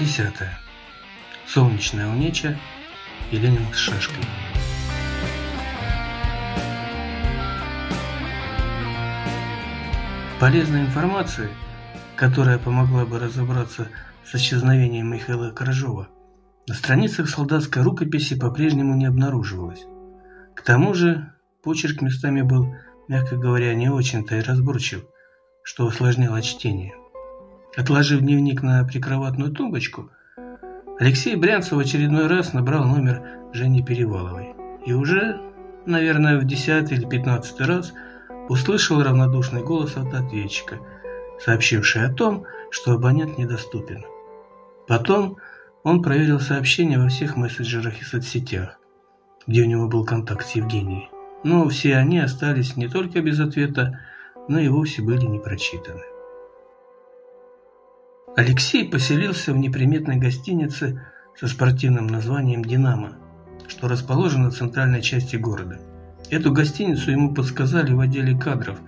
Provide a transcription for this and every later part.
10. Солнечная унеча и Ленин с шашкой. Полезной информации, которая помогла бы разобраться с исчезновением Михаила Коржова, на страницах солдатской рукописи по-прежнему не обнаруживалось. К тому же почерк местами был, мягко говоря, не очень-то и разборчив, что усложняло чтение. Отложив дневник на прикроватную тумбочку, Алексей Брянцев в очередной раз набрал номер Жени Переваловой. И уже, наверное, в десятый или пятнадцатый раз услышал равнодушный голос от ответчика, сообщивший о том, что абонент недоступен. Потом он проверил сообщения во всех мессенджерах и соцсетях, где у него был контакт с Евгенией. Но все они остались не только без ответа, но и вовсе были не прочитаны. Алексей поселился в неприметной гостинице со спортивным названием «Динамо», что расположена в центральной части города. Эту гостиницу ему подсказали в отделе кадров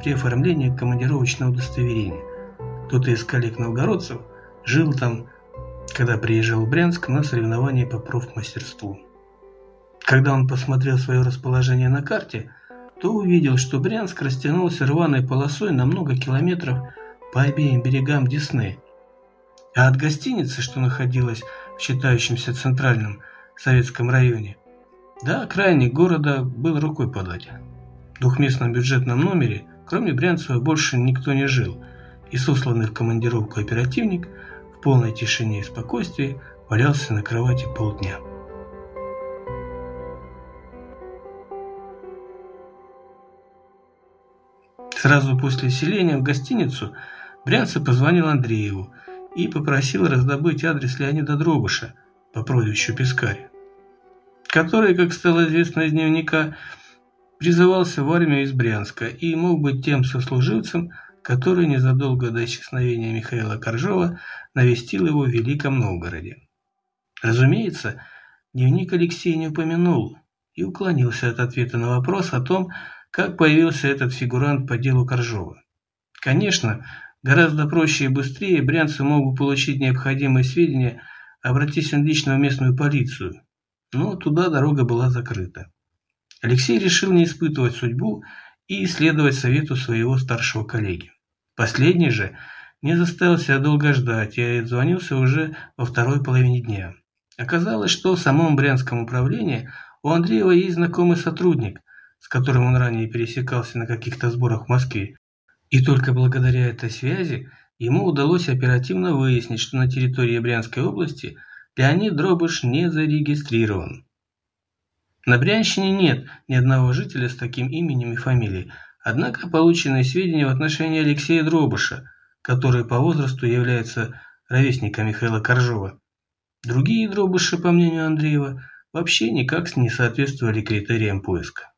при оформлении командировочного удостоверения. Кто-то из коллег-новгородцев жил там, когда приезжал в Брянск на соревнования по профмастерству. Когда он посмотрел свое расположение на карте, то увидел, что Брянск растянулся рваной полосой на много километров по обеим берегам Десны – а от гостиницы, что находилась в считающемся центральном советском районе, до окраины города был рукой подать. В двухместном бюджетном номере, кроме Брянцева, больше никто не жил, и сосланный в командировку оперативник в полной тишине и спокойствии валялся на кровати полдня. Сразу после селения в гостиницу Брянцев позвонил Андрееву и попросил раздобыть адрес Леонида Дробыша по прозвищу Пискарь, который, как стало известно из дневника, призывался в армию из Брянска и мог быть тем сослуживцем, который незадолго до исчезновения Михаила Коржова навестил его в Великом Новгороде. Разумеется, дневник Алексей не упомянул и уклонился от ответа на вопрос о том, как появился этот фигурант по делу Коржова. Конечно, Гораздо проще и быстрее брянцы могут получить необходимые сведения, обратись он лично в местную полицию. Но туда дорога была закрыта. Алексей решил не испытывать судьбу и исследовать совету своего старшего коллеги. Последний же не заставил себя долго ждать и отзвонился уже во второй половине дня. Оказалось, что в самом Брянском управлении у Андреева есть знакомый сотрудник, с которым он ранее пересекался на каких-то сборах в Москве, и только благодаря этой связи ему удалось оперативно выяснить, что на территории Брянской области Леонид Дробыш не зарегистрирован. На Брянщине нет ни одного жителя с таким именем и фамилией, однако полученные сведения в отношении Алексея Дробыша, который по возрасту является ровесником Михаила Коржова. Другие Дробыши, по мнению Андреева, вообще никак не соответствовали критериям поиска.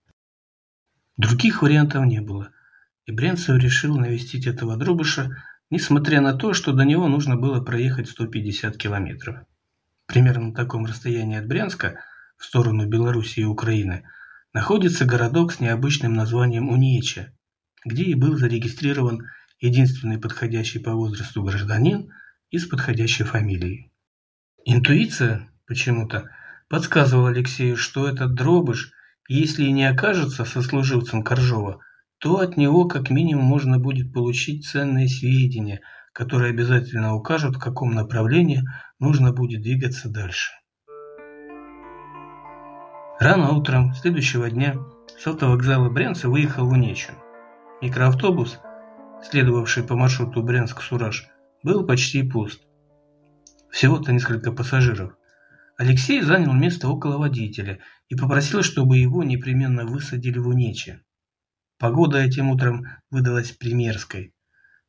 Других вариантов не было – и Брянцев решил навестить этого дробыша, несмотря на то, что до него нужно было проехать 150 километров. Примерно на таком расстоянии от Брянска, в сторону Белоруссии и Украины, находится городок с необычным названием Унеча, где и был зарегистрирован единственный подходящий по возрасту гражданин и с подходящей фамилией. Интуиция почему-то подсказывала Алексею, что этот дробыш, если и не окажется сослуживцем Коржова, то от него как минимум можно будет получить ценные сведения, которые обязательно укажут, в каком направлении нужно будет двигаться дальше. Рано утром следующего дня с автовокзала Брянца выехал в Унечу. Микроавтобус, следовавший по маршруту Брянск-Сураж, был почти пуст. Всего-то несколько пассажиров. Алексей занял место около водителя и попросил, чтобы его непременно высадили в Унече. Погода этим утром выдалась примерской.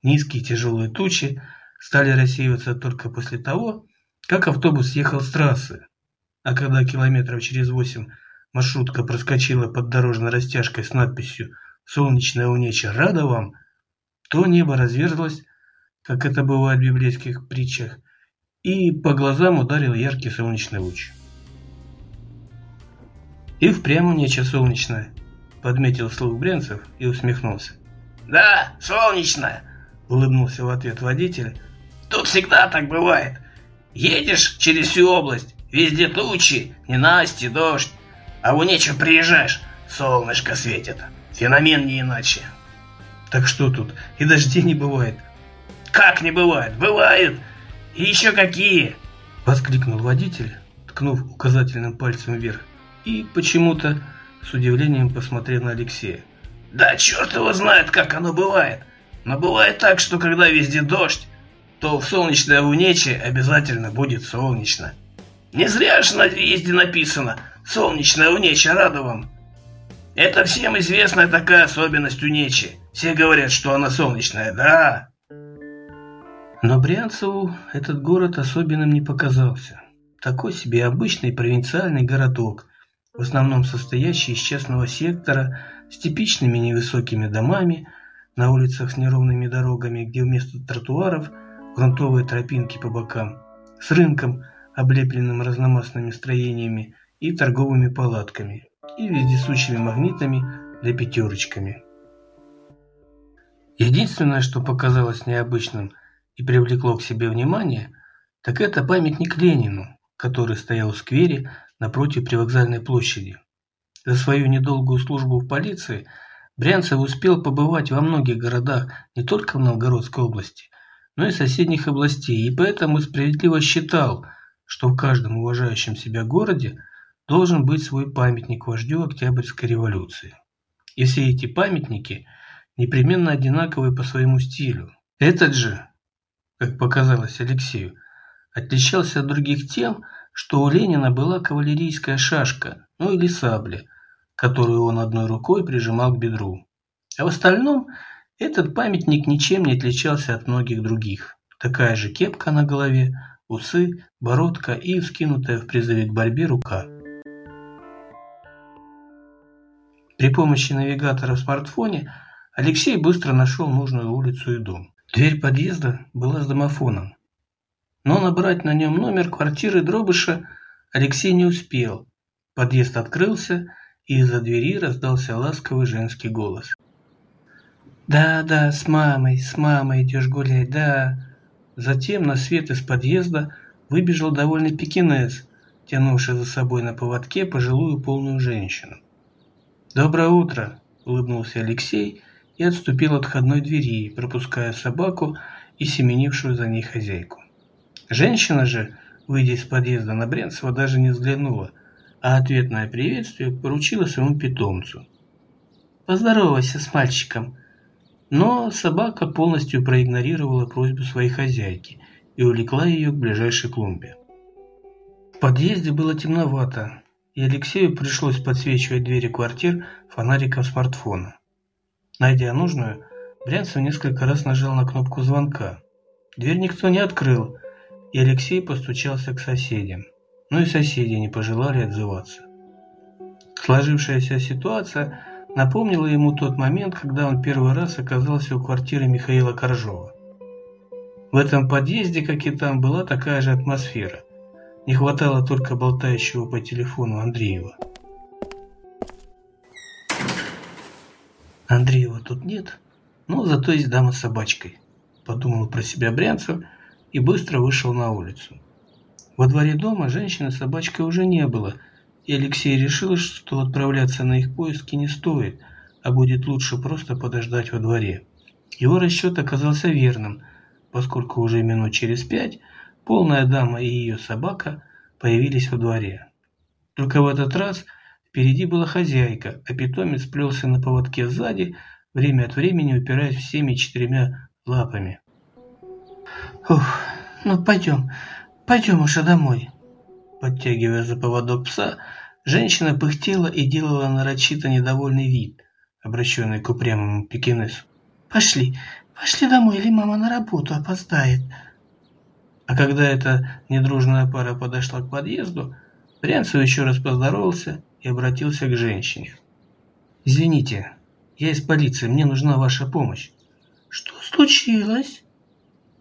Низкие тяжелые тучи стали рассеиваться только после того, как автобус ехал с трассы. А когда километров через восемь маршрутка проскочила под дорожной растяжкой с надписью «Солнечная унеча рада вам», то небо разверзлось, как это бывает в библейских притчах, и по глазам ударил яркий солнечный луч. И впрямь унеча солнечная – подметил слух Бренцев и усмехнулся. «Да, солнечная!» – улыбнулся в ответ водитель. «Тут всегда так бывает. Едешь через всю область, везде тучи, ненасти, дождь. А в Унече приезжаешь, солнышко светит. Феномен не иначе. Так что тут, и дождей не бывает? Как не бывает? Бывает! И еще какие! Воскликнул водитель, ткнув указательным пальцем вверх. И почему-то с удивлением посмотрел на Алексея. Да черт его знает, как оно бывает. Но бывает так, что когда везде дождь, то в солнечное унече обязательно будет солнечно. Не зря же на въезде написано «Солнечное унече раду вам». Это всем известная такая особенность унечи. Все говорят, что она солнечная, да. Но Брянцеву этот город особенным не показался. Такой себе обычный провинциальный городок, в основном состоящий из частного сектора, с типичными невысокими домами, на улицах с неровными дорогами, где вместо тротуаров грунтовые тропинки по бокам, с рынком, облепленным разномастными строениями и торговыми палатками, и вездесущими магнитами для пятерочками. Единственное, что показалось необычным и привлекло к себе внимание, так это памятник Ленину, который стоял в сквере напротив привокзальной площади. За свою недолгую службу в полиции Брянцев успел побывать во многих городах не только в Новгородской области, но и соседних областей, и поэтому справедливо считал, что в каждом уважающем себя городе должен быть свой памятник вождю Октябрьской революции. И все эти памятники непременно одинаковые по своему стилю. Этот же, как показалось Алексею, отличался от других тем, что у Ленина была кавалерийская шашка, ну или сабля, которую он одной рукой прижимал к бедру. А в остальном этот памятник ничем не отличался от многих других. Такая же кепка на голове, усы, бородка и вскинутая в призыве к борьбе рука. При помощи навигатора в смартфоне Алексей быстро нашел нужную улицу и дом. Дверь подъезда была с домофоном. Но набрать на нем номер квартиры Дробыша Алексей не успел. Подъезд открылся, и из-за двери раздался ласковый женский голос. «Да, да, с мамой, с мамой идешь гулять, да». Затем на свет из подъезда выбежал довольный пекинес, тянувший за собой на поводке пожилую полную женщину. «Доброе утро!» – улыбнулся Алексей и отступил от входной двери, пропуская собаку и семенившую за ней хозяйку. Женщина же, выйдя из подъезда на Брянцева, даже не взглянула – а ответное приветствие поручила своему питомцу. «Поздоровайся с мальчиком». Но собака полностью проигнорировала просьбу своей хозяйки и улекла ее к ближайшей клумбе. В подъезде было темновато, и Алексею пришлось подсвечивать двери квартир фонариком смартфона. Найдя нужную, Брянцев несколько раз нажал на кнопку звонка. Дверь никто не открыл, и Алексей постучался к соседям но и соседи не пожелали отзываться. Сложившаяся ситуация напомнила ему тот момент, когда он первый раз оказался у квартиры Михаила Коржова. В этом подъезде, как и там, была такая же атмосфера. Не хватало только болтающего по телефону Андреева. Андреева тут нет, но зато есть дама с собачкой, подумал про себя Брянцев и быстро вышел на улицу. Во дворе дома женщины с собачкой уже не было, и Алексей решил, что отправляться на их поиски не стоит, а будет лучше просто подождать во дворе. Его расчет оказался верным, поскольку уже минут через пять полная дама и ее собака появились во дворе. Только в этот раз впереди была хозяйка, а питомец плелся на поводке сзади, время от времени упираясь всеми четырьмя лапами. «Ух, ну пойдем, «Пойдем уже домой». Подтягивая за поводок пса, женщина пыхтела и делала нарочито недовольный вид, обращенный к упрямому пекинесу. «Пошли, пошли домой, или мама на работу опоздает». А когда эта недружная пара подошла к подъезду, Брянцев еще раз поздоровался и обратился к женщине. «Извините, я из полиции, мне нужна ваша помощь». «Что случилось?»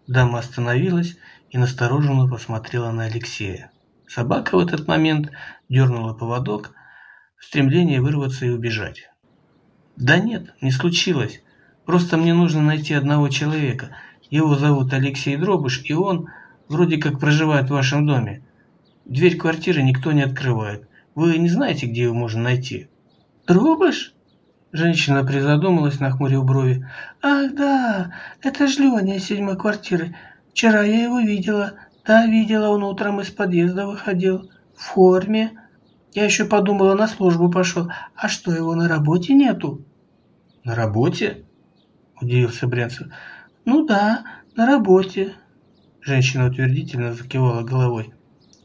Дама остановилась и настороженно посмотрела на Алексея. Собака в этот момент дернула поводок в стремлении вырваться и убежать. «Да нет, не случилось. Просто мне нужно найти одного человека. Его зовут Алексей Дробыш, и он вроде как проживает в вашем доме. Дверь квартиры никто не открывает. Вы не знаете, где его можно найти?» «Дробыш?» Женщина призадумалась, нахмурив брови. «Ах, да, это ж Леня из седьмой квартиры. Вчера я его видела. Да, видела, он утром из подъезда выходил. В форме. Я еще подумала, на службу пошел. А что, его на работе нету?» «На работе?» – удивился Брянцев. «Ну да, на работе». Женщина утвердительно закивала головой.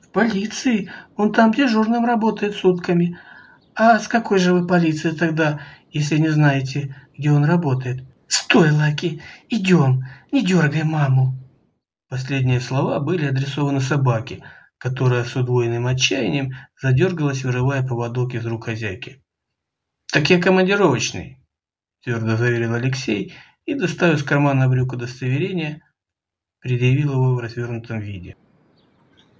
«В полиции. Он там дежурным работает сутками. А с какой же вы полиции тогда, если не знаете, где он работает? Стой, Лаки, идем, не дергай маму. Последние слова были адресованы собаке, которая с удвоенным отчаянием задергалась, вырывая поводок из рук хозяйки. «Так я командировочный», – твердо заверил Алексей и, доставив из кармана брюк удостоверение, предъявил его в развернутом виде.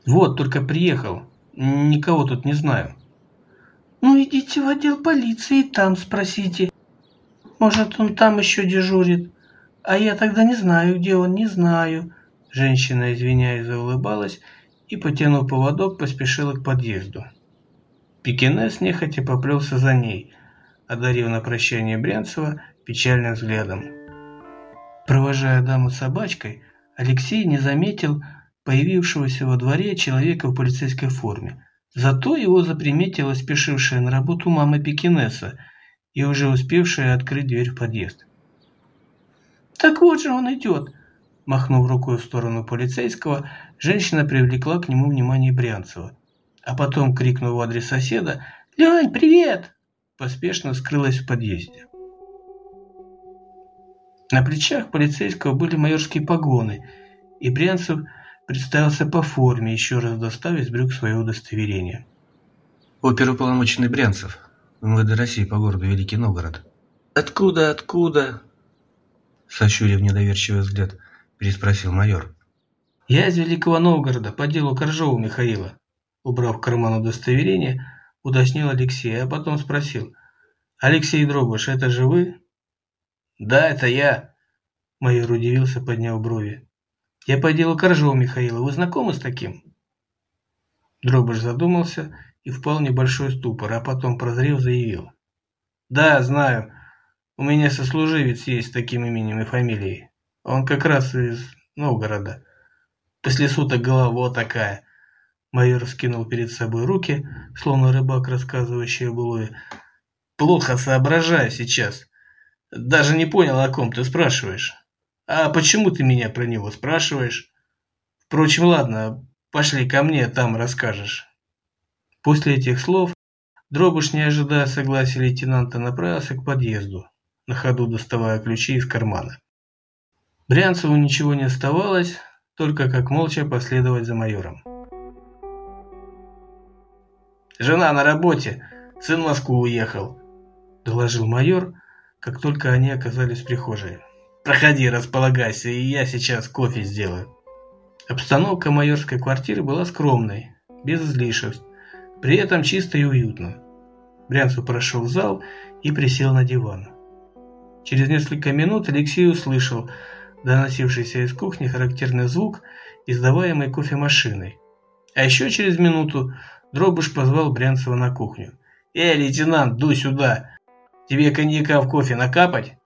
«Вот, только приехал. Никого тут не знаю». Ну, идите в отдел полиции и там спросите. Может, он там еще дежурит. А я тогда не знаю, где он, не знаю. Женщина, извиняясь, заулыбалась и, потянув поводок, поспешила к подъезду. Пекинес нехотя поплелся за ней, одарив на прощание Брянцева печальным взглядом. Провожая даму собачкой, Алексей не заметил появившегося во дворе человека в полицейской форме. Зато его заприметила спешившая на работу мама Пекинеса и уже успевшая открыть дверь в подъезд. «Так вот же он идет!» Махнув рукой в сторону полицейского, женщина привлекла к нему внимание Брянцева. А потом, крикнув в адрес соседа «Лень, привет!» поспешно скрылась в подъезде. На плечах полицейского были майорские погоны, и Брянцев – представился по форме, еще раз достав из брюк свое удостоверение. Оперуполномоченный Брянцев, МВД России по городу Великий Новгород. Откуда, откуда? Сощурив недоверчивый взгляд, переспросил майор. Я из Великого Новгорода, по делу Коржова Михаила. Убрав в карман удостоверение, уточнил Алексей, а потом спросил. Алексей Дробыш, это же вы? Да, это я. Майор удивился, подняв брови. Я по делу Коржова Михаила. Вы знакомы с таким? Дробыш задумался и впал в небольшой ступор, а потом, прозрев, заявил. Да, знаю. У меня сослуживец есть с таким именем и фамилией. Он как раз из Новгорода. После суток голова такая. Майор скинул перед собой руки, словно рыбак, рассказывающий о былое. Плохо соображаю сейчас. Даже не понял, о ком ты спрашиваешь. А почему ты меня про него спрашиваешь? Впрочем, ладно, пошли ко мне, там расскажешь. После этих слов Дробыш, не ожидая согласия лейтенанта, направился к подъезду, на ходу доставая ключи из кармана. Брянцеву ничего не оставалось, только как молча последовать за майором. «Жена на работе, сын в Москву уехал», – доложил майор, как только они оказались в прихожей. Проходи, располагайся, и я сейчас кофе сделаю. Обстановка майорской квартиры была скромной, без излишеств, при этом чисто и уютно. Брянцев прошел в зал и присел на диван. Через несколько минут Алексей услышал доносившийся из кухни характерный звук, издаваемый кофемашиной. А еще через минуту Дробыш позвал Брянцева на кухню. «Эй, лейтенант, дуй сюда! Тебе коньяка в кофе накапать?»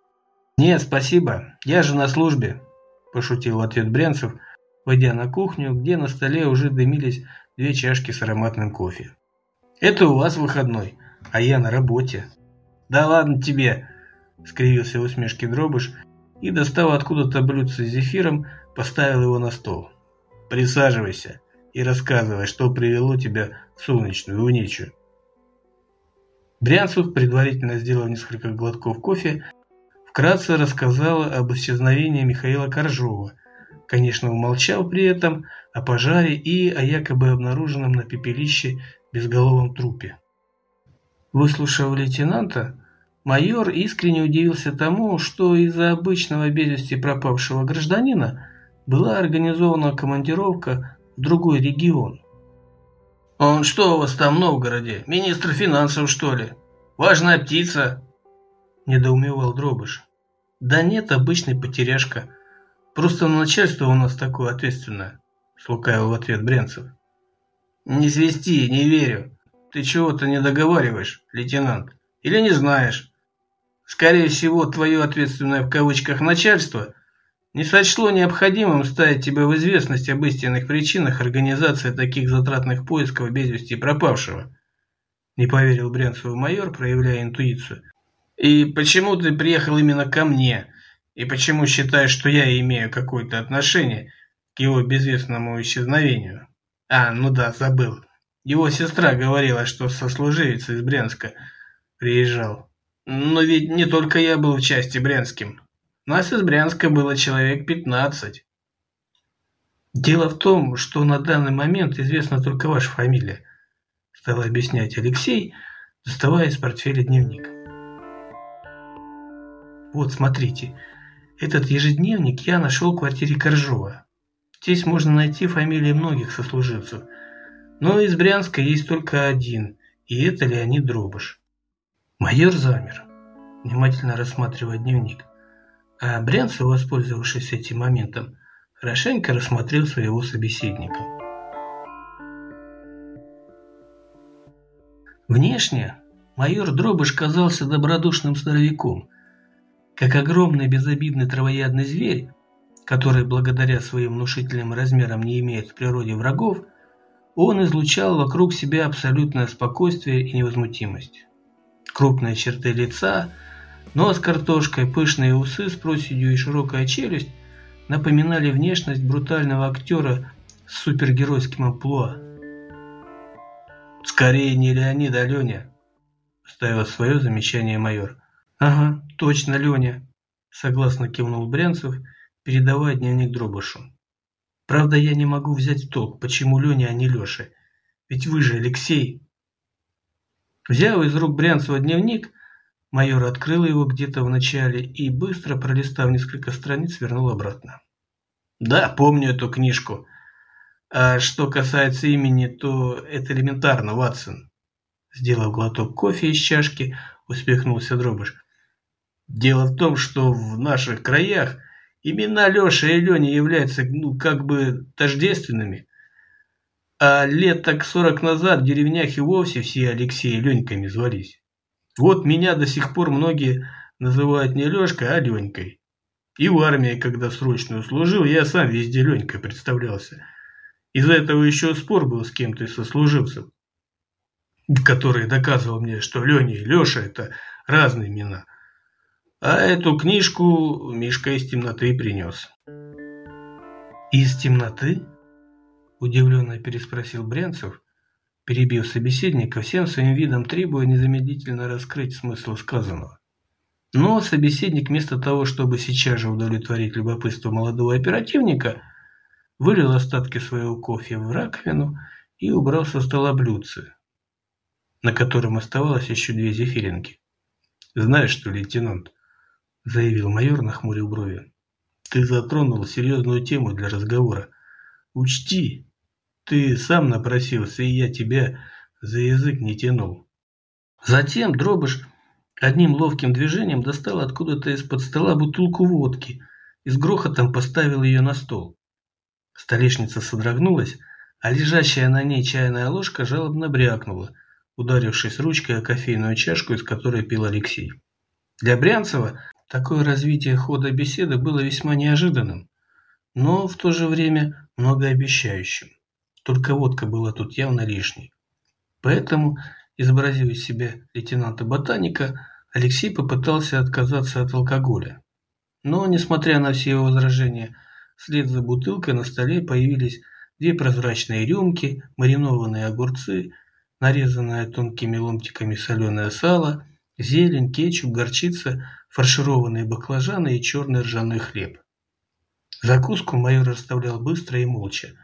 «Нет, спасибо, я же на службе», – пошутил ответ Брянцев, войдя на кухню, где на столе уже дымились две чашки с ароматным кофе. «Это у вас выходной, а я на работе». «Да ладно тебе», – скривился в усмешке Дробыш и, достав откуда-то блюдце с зефиром, поставил его на стол. «Присаживайся и рассказывай, что привело тебя в солнечную уничу». Брянцев, предварительно сделав несколько глотков кофе, вкратце рассказала об исчезновении Михаила Коржова, конечно, умолчал при этом о пожаре и о якобы обнаруженном на пепелище безголовом трупе. Выслушав лейтенанта, майор искренне удивился тому, что из-за обычного без вести пропавшего гражданина была организована командировка в другой регион. «Он что у вас там в Новгороде? Министр финансов, что ли? Важная птица?» – недоумевал Дробыш. «Да нет, обычный потеряшка. Просто начальство у нас такое ответственное. слукавил в ответ Брянцев. Не свисти, не верю. Ты чего-то не договариваешь, лейтенант. Или не знаешь? Скорее всего, твое ответственное в кавычках начальство не сочло необходимым ставить тебя в известность об истинных причинах организации таких затратных поисков без вести пропавшего. Не поверил Брянцеву майор, проявляя интуицию. И почему ты приехал именно ко мне? И почему считаешь, что я имею какое-то отношение к его безвестному исчезновению? А, ну да, забыл. Его сестра говорила, что сослуживец из Брянска приезжал. Но ведь не только я был в части Брянским. Нас из Брянска было человек 15. Дело в том, что на данный момент известна только ваша фамилия, стал объяснять Алексей, доставая из портфеля дневник. Вот, смотрите, этот ежедневник я нашел в квартире Коржова. Здесь можно найти фамилии многих сослуживцев – но из Брянска есть только один, и это Леонид Дробыш. Майор замер, внимательно рассматривая дневник. А Брянцев, воспользовавшись этим моментом, хорошенько рассмотрел своего собеседника. Внешне майор Дробыш казался добродушным здоровяком, как огромный безобидный травоядный зверь, который благодаря своим внушительным размерам не имеет в природе врагов, он излучал вокруг себя абсолютное спокойствие и невозмутимость. Крупные черты лица, нос картошкой, пышные усы с проседью и широкая челюсть напоминали внешность брутального актера с супергеройским амплуа. «Скорее не Леонид, а Леня», – ставил свое замечание майор. «Ага, точно Леня», – согласно кивнул Брянцев, передавая дневник Дробышу. Правда, я не могу взять в толк, почему Леня, а не Леша. Ведь вы же Алексей. Взяв из рук Брянцева дневник, майор открыл его где-то в начале и, быстро пролистав несколько страниц, вернул обратно. Да, помню эту книжку. А что касается имени, то это элементарно, Ватсон. Сделав глоток кофе из чашки, успехнулся Дробыш. Дело в том, что в наших краях Имена Леша и Леня являются ну, как бы тождественными. А лет так сорок назад в деревнях и вовсе все Алексеи Леньками звались. Вот меня до сих пор многие называют не Лешкой, а Ленькой. И в армии, когда срочную служил, я сам везде Ленькой представлялся. Из-за этого еще спор был с кем-то из сослуживцев, который доказывал мне, что Леня и Леша – это разные имена – а эту книжку Мишка из темноты принес. «Из темноты?» – удивленно переспросил Брянцев, перебив собеседника, всем своим видом требуя незамедлительно раскрыть смысл сказанного. Но собеседник вместо того, чтобы сейчас же удовлетворить любопытство молодого оперативника, вылил остатки своего кофе в раковину и убрал со стола блюдце, на котором оставалось еще две зефиринки. «Знаешь что, лейтенант?» – заявил майор, нахмурив брови. «Ты затронул серьезную тему для разговора. Учти, ты сам напросился, и я тебя за язык не тянул». Затем Дробыш одним ловким движением достал откуда-то из-под стола бутылку водки и с грохотом поставил ее на стол. Столешница содрогнулась, а лежащая на ней чайная ложка жалобно брякнула, ударившись ручкой о кофейную чашку, из которой пил Алексей. Для Брянцева Такое развитие хода беседы было весьма неожиданным, но в то же время многообещающим. Только водка была тут явно лишней. Поэтому, изобразив из себя лейтенанта-ботаника, Алексей попытался отказаться от алкоголя. Но, несмотря на все его возражения, вслед за бутылкой на столе появились две прозрачные рюмки, маринованные огурцы, нарезанное тонкими ломтиками соленое сало, зелень, кетчуп, горчица, фаршированные баклажаны и черный ржаной хлеб. Закуску майор расставлял быстро и молча.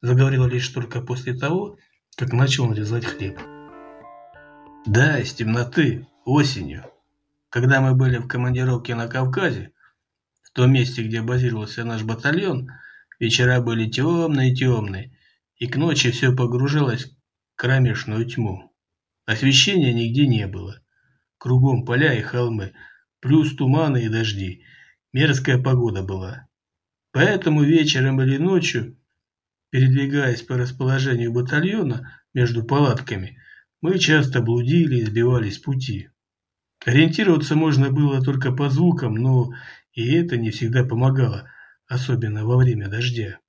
Заговорил лишь только после того, как начал нарезать хлеб. Да, из темноты, осенью, когда мы были в командировке на Кавказе, в том месте, где базировался наш батальон, вечера были темные-темные, и к ночи все погружалось в кромешную тьму. Освещения нигде не было. Кругом поля и холмы – плюс туманы и дожди. Мерзкая погода была. Поэтому вечером или ночью Передвигаясь по расположению батальона между палатками, мы часто блудили и сбивались с пути. Ориентироваться можно было только по звукам, но и это не всегда помогало, особенно во время дождя.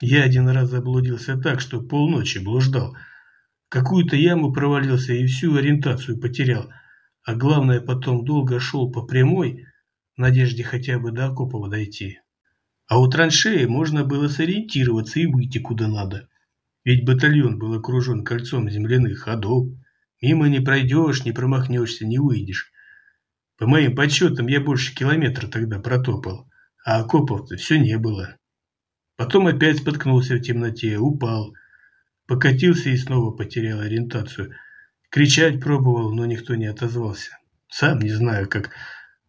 Я один раз заблудился так, что полночи блуждал. Какую-то яму провалился и всю ориентацию потерял. А главное, потом долго шел по прямой, в надежде хотя бы до окопа дойти. А у траншеи можно было сориентироваться и выйти куда надо. Ведь батальон был окружен кольцом земляных ходов. Мимо не пройдешь, не промахнешься, не выйдешь. По моим подсчетам, я больше километра тогда протопал, а окопов-то все не было. Потом опять споткнулся в темноте, упал, покатился и снова потерял ориентацию. Кричать пробовал, но никто не отозвался. Сам не знаю, как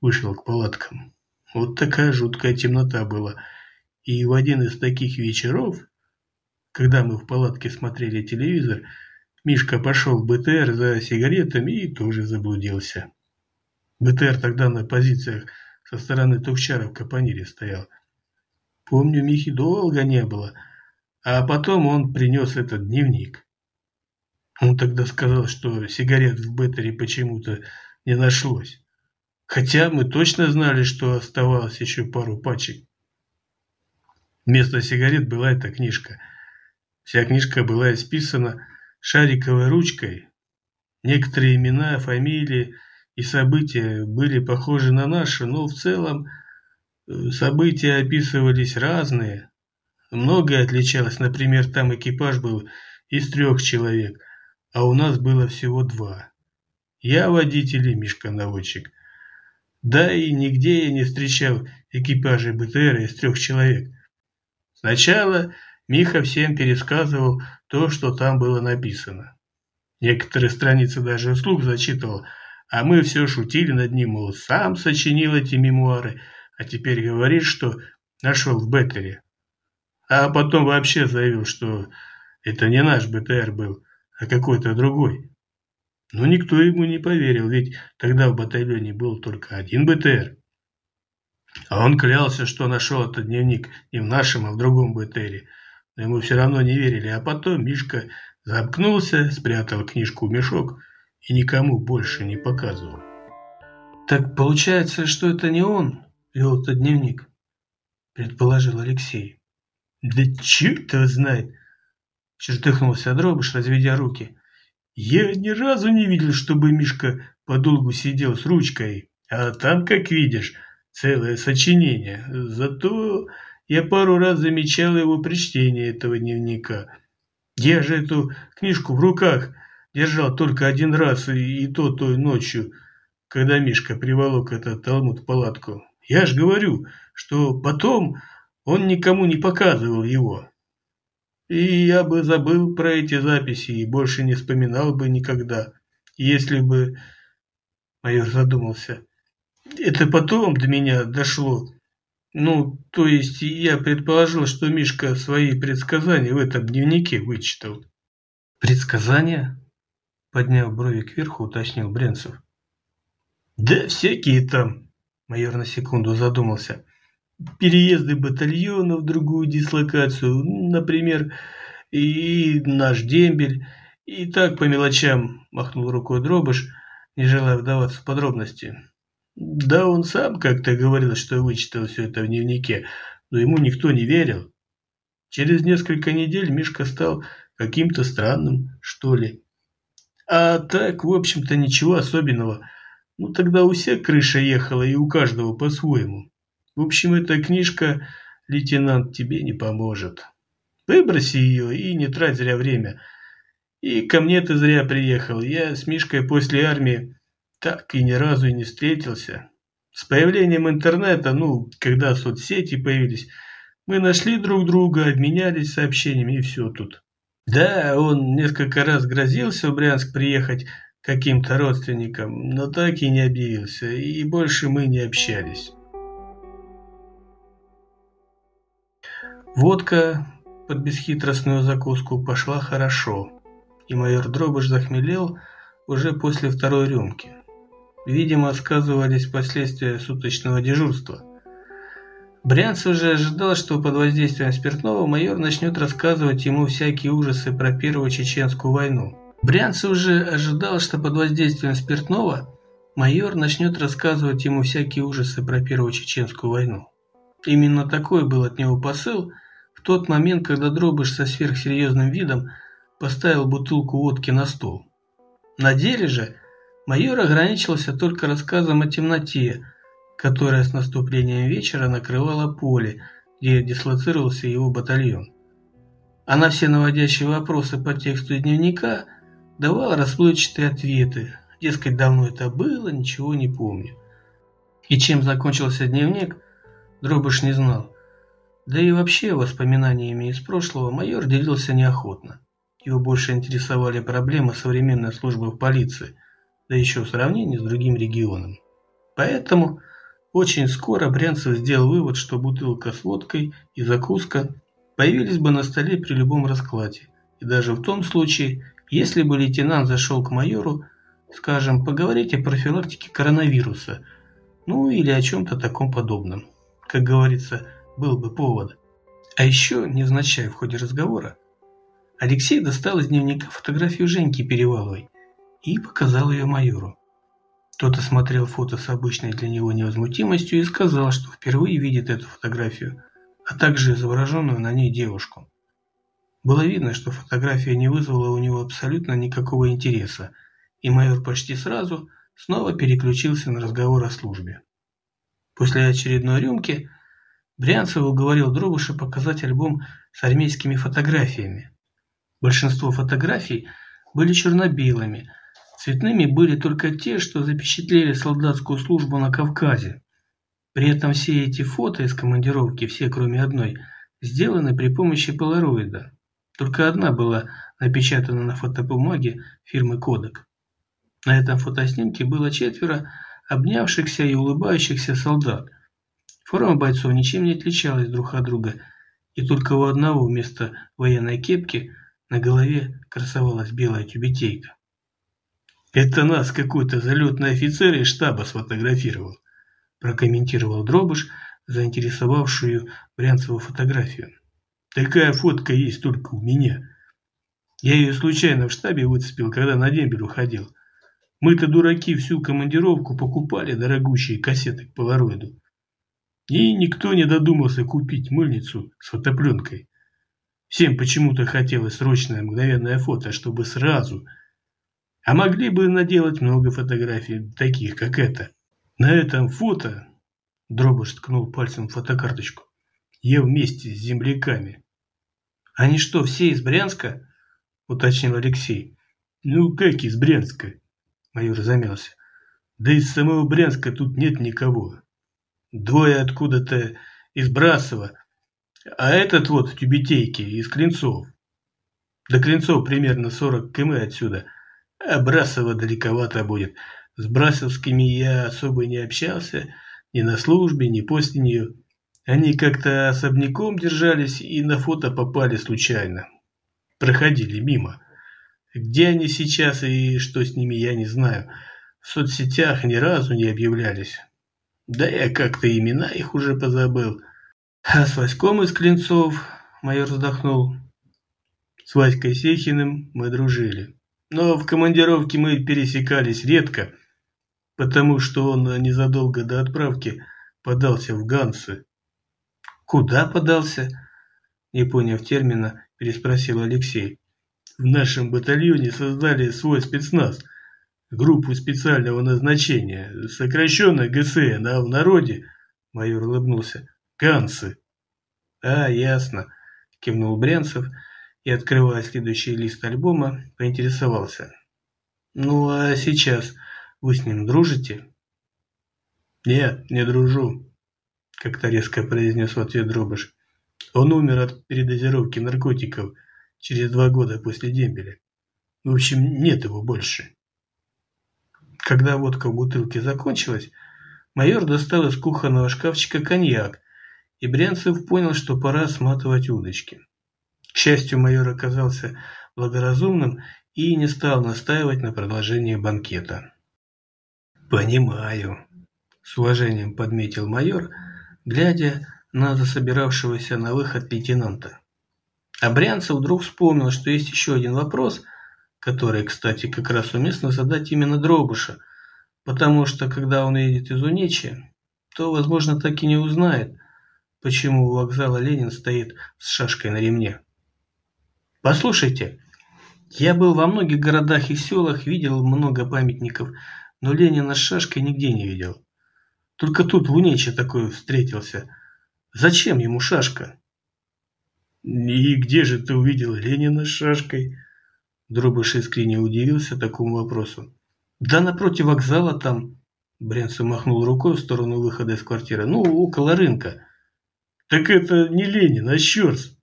вышел к палаткам. Вот такая жуткая темнота была. И в один из таких вечеров, когда мы в палатке смотрели телевизор, Мишка пошел в БТР за сигаретами и тоже заблудился. БТР тогда на позициях со стороны Тухчара в Капонире стоял. Помню, Михи долго не было, а потом он принес этот дневник. Он тогда сказал, что сигарет в Беттере почему-то не нашлось. Хотя мы точно знали, что оставалось еще пару пачек. Вместо сигарет была эта книжка. Вся книжка была исписана шариковой ручкой. Некоторые имена, фамилии и события были похожи на наши, но в целом э, события описывались разные. Многое отличалось, например, там экипаж был из трех человек, а у нас было всего два. Я водитель и Мишка-наводчик. Да и нигде я не встречал экипажей БТР из трех человек. Сначала Миха всем пересказывал то, что там было написано. Некоторые страницы даже вслух зачитывал – а мы все шутили над ним, мол, сам сочинил эти мемуары, а теперь говорит, что нашел в Беттере. А потом вообще заявил, что это не наш БТР был, а какой-то другой. Но никто ему не поверил, ведь тогда в батальоне был только один БТР. А он клялся, что нашел этот дневник не в нашем, а в другом БТРе. Но ему все равно не верили. А потом Мишка замкнулся, спрятал книжку в мешок и никому больше не показывал. «Так получается, что это не он вел этот дневник?» – предположил Алексей. «Да черт его знает!» – чертыхнулся Дробыш, разведя руки. «Я ни разу не видел, чтобы Мишка подолгу сидел с ручкой, а там, как видишь, целое сочинение. Зато я пару раз замечал его при чтении этого дневника. Я же эту книжку в руках – держал только один раз, и, и то той ночью, когда Мишка приволок этот талмуд в палатку. Я ж говорю, что потом он никому не показывал его. И я бы забыл про эти записи и больше не вспоминал бы никогда, если бы... Майор задумался. Это потом до меня дошло. Ну, то есть я предположил, что Мишка свои предсказания в этом дневнике вычитал. Предсказания? Подняв брови кверху, уточнил Бренцев. «Да всякие там», – майор на секунду задумался. «Переезды батальона в другую дислокацию, например, и наш дембель, и так по мелочам», – махнул рукой Дробыш, не желая вдаваться в подробности. «Да он сам как-то говорил, что вычитал все это в дневнике, но ему никто не верил. Через несколько недель Мишка стал каким-то странным, что ли». А так, в общем-то, ничего особенного. Ну, тогда у всех крыша ехала, и у каждого по-своему. В общем, эта книжка, лейтенант, тебе не поможет. Выброси ее и не трать зря время. И ко мне ты зря приехал. Я с Мишкой после армии так и ни разу и не встретился. С появлением интернета, ну, когда соцсети появились, мы нашли друг друга, обменялись сообщениями и все тут. Да, он несколько раз грозился в Брянск приехать каким-то родственникам, но так и не объявился, и больше мы не общались. Водка под бесхитростную закуску пошла хорошо, и майор Дробыш захмелел уже после второй рюмки. Видимо, сказывались последствия суточного дежурства. Брянцев же ожидал, что под воздействием спиртного майор начнет рассказывать ему всякие ужасы про Первую Чеченскую войну. Брянцев же ожидал, что под воздействием спиртного майор начнет рассказывать ему всякие ужасы про Первую Чеченскую войну. Именно такой был от него посыл тот момент, когда Дробыш со сверхсерьезным видом поставил бутылку водки на стол. На деле же майор ограничился только рассказом о темноте, которая с наступлением вечера накрывала поле, где дислоцировался его батальон. А на все наводящие вопросы по тексту дневника давал расплывчатые ответы, дескать, давно это было, ничего не помню. И чем закончился дневник, Дробыш не знал. Да и вообще воспоминаниями из прошлого майор делился неохотно. Его больше интересовали проблемы современной службы в полиции, да еще в сравнении с другим регионом. Поэтому очень скоро Брянцев сделал вывод, что бутылка с водкой и закуска появились бы на столе при любом раскладе. И даже в том случае, если бы лейтенант зашел к майору, скажем, поговорить о профилактике коронавируса, ну или о чем-то таком подобном. Как говорится, был бы повод. А еще, невзначай в ходе разговора, Алексей достал из дневника фотографию Женьки Переваловой и показал ее майору. Тот осмотрел фото с обычной для него невозмутимостью и сказал, что впервые видит эту фотографию, а также изображенную на ней девушку. Было видно, что фотография не вызвала у него абсолютно никакого интереса, и майор почти сразу снова переключился на разговор о службе. После очередной рюмки Брянцев уговорил Дробыша показать альбом с армейскими фотографиями. Большинство фотографий были черно-белыми – Цветными были только те, что запечатлели солдатскую службу на Кавказе. При этом все эти фото из командировки, все кроме одной, сделаны при помощи полароида. Только одна была напечатана на фотобумаге фирмы Кодек. На этом фотоснимке было четверо обнявшихся и улыбающихся солдат. Форма бойцов ничем не отличалась друг от друга, и только у одного вместо военной кепки на голове красовалась белая тюбетейка. «Это нас какой-то залетный офицер из штаба сфотографировал», прокомментировал Дробыш, заинтересовавшую Брянцеву фотографию. «Такая фотка есть только у меня. Я ее случайно в штабе выцепил, когда на дембель уходил. Мы-то, дураки, всю командировку покупали дорогущие кассеты к полароиду. И никто не додумался купить мыльницу с фотопленкой. Всем почему-то хотелось срочное мгновенное фото, чтобы сразу – а могли бы наделать много фотографий, таких, как это. На этом фото, Дробыш ткнул пальцем в фотокарточку, я вместе с земляками. Они что, все из Брянска? Уточнил Алексей. Ну, как из Брянска? Майор замялся. Да из самого Брянска тут нет никого. Двое откуда-то из Брасова, а этот вот в Тюбетейке из Клинцов. До Клинцов примерно 40 км отсюда. А Брасова далековато будет. С Брасовскими я особо не общался, ни на службе, ни после нее. Они как-то особняком держались и на фото попали случайно. Проходили мимо. Где они сейчас и что с ними, я не знаю. В соцсетях ни разу не объявлялись. Да я как-то имена их уже позабыл. А с Васьком из Клинцов, майор вздохнул, с Васькой Сехиным мы дружили. Но в командировке мы пересекались редко, потому что он незадолго до отправки подался в Гансы. «Куда подался?» Не поняв термина, переспросил Алексей. «В нашем батальоне создали свой спецназ, группу специального назначения, сокращенно ГСН, а в народе...» Майор улыбнулся. «Гансы». «А, ясно», кивнул Брянцев и, открывая следующий лист альбома, поинтересовался. «Ну, а сейчас вы с ним дружите?» «Нет, не дружу», — как-то резко произнес в ответ Дробыш. «Он умер от передозировки наркотиков через два года после дембеля. В общем, нет его больше». Когда водка в бутылке закончилась, майор достал из кухонного шкафчика коньяк, и Брянцев понял, что пора сматывать удочки. К счастью, майор оказался благоразумным и не стал настаивать на продолжении банкета. «Понимаю», – с уважением подметил майор, глядя на засобиравшегося на выход лейтенанта. А Брянцев вдруг вспомнил, что есть еще один вопрос, который, кстати, как раз уместно задать именно Дробыша, потому что, когда он едет из Унечи, то, возможно, так и не узнает, почему у вокзала Ленин стоит с шашкой на ремне. Послушайте, я был во многих городах и селах, видел много памятников, но Ленина с шашкой нигде не видел. Только тут в Унече такой встретился. Зачем ему шашка? И где же ты увидел Ленина с шашкой? Дробыш искренне удивился такому вопросу. Да напротив вокзала там. Брянцев махнул рукой в сторону выхода из квартиры. Ну, около рынка. Так это не Ленин, а Щерс.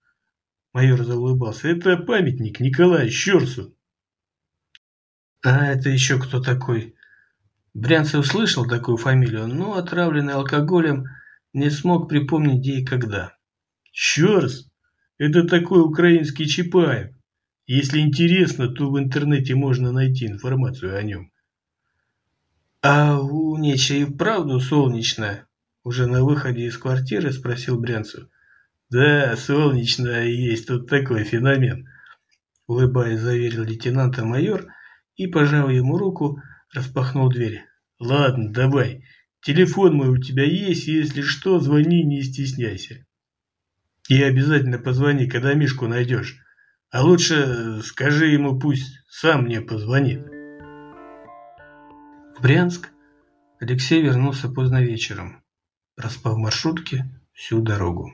Майор заулыбался. Это памятник Николаю Щерсу. А это еще кто такой? Брянцев услышал такую фамилию, но, отравленный алкоголем, не смог припомнить где и когда. Щерс? Это такой украинский Чапаев. Если интересно, то в интернете можно найти информацию о нем. А у Неча и вправду солнечная? Уже на выходе из квартиры спросил Брянцев. Да, солнечная есть тут такой феномен. Улыбаясь, заверил лейтенанта майор и, пожав ему руку, распахнул дверь. Ладно, давай. Телефон мой у тебя есть, если что, звони, не стесняйся. И обязательно позвони, когда Мишку найдешь. А лучше скажи ему, пусть сам мне позвонит. В Брянск Алексей вернулся поздно вечером, проспав в маршрутке всю дорогу.